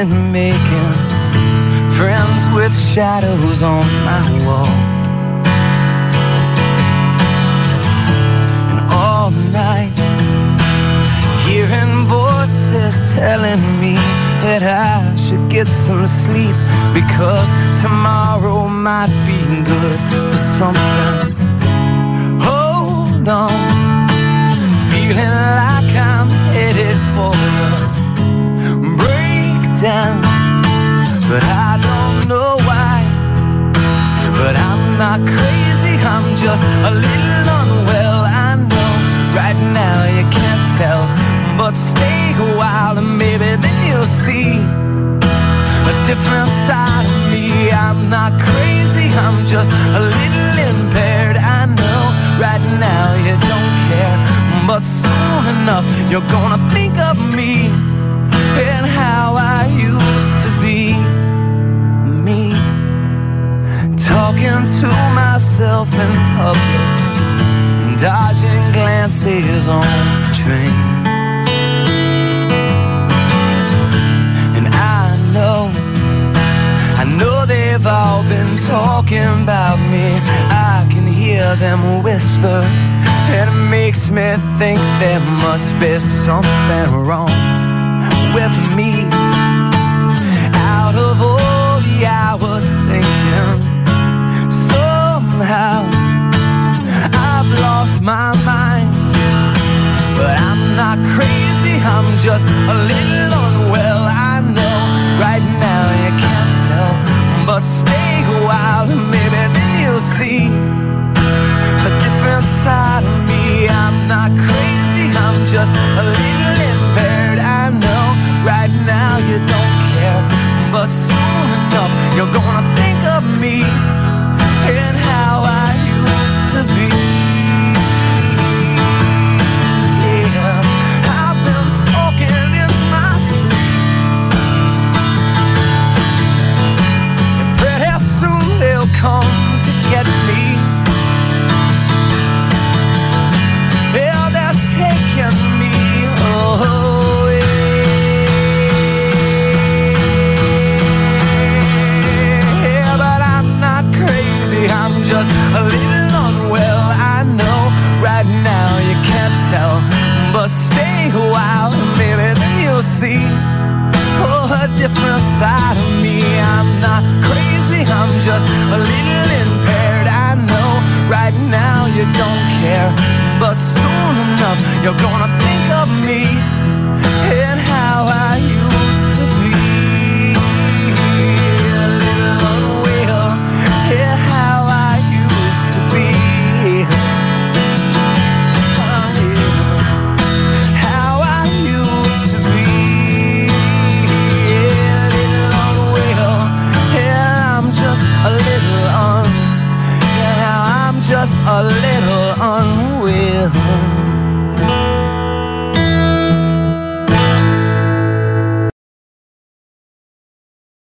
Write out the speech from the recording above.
and making friends with shadows on my wall. And all night, hearing voices telling me that I should get some sleep because tomorrow might be good for something. Just a little unwell. I know right now you can't tell, but stay a while and maybe then you'll see a different side of me. I'm not crazy, I'm just a little impaired. I know right now you don't care, but soon enough you're gonna think of me and how I used to be. Me talking to myself in public, dodging glances on the train. And I know, I know they've all been talking about me. I can hear them whisper, and it makes me think there must be something wrong with me. Just a little unwell. I know right now you can't tell, but stay a while and maybe then you'll see a different side of me. I'm not crazy, I'm just a little impaired. I know right now you don't care, but soon enough you're gonna different side of me. I'm not crazy, I'm just a little impaired. I know right now you don't care, but soon enough you're gonna a little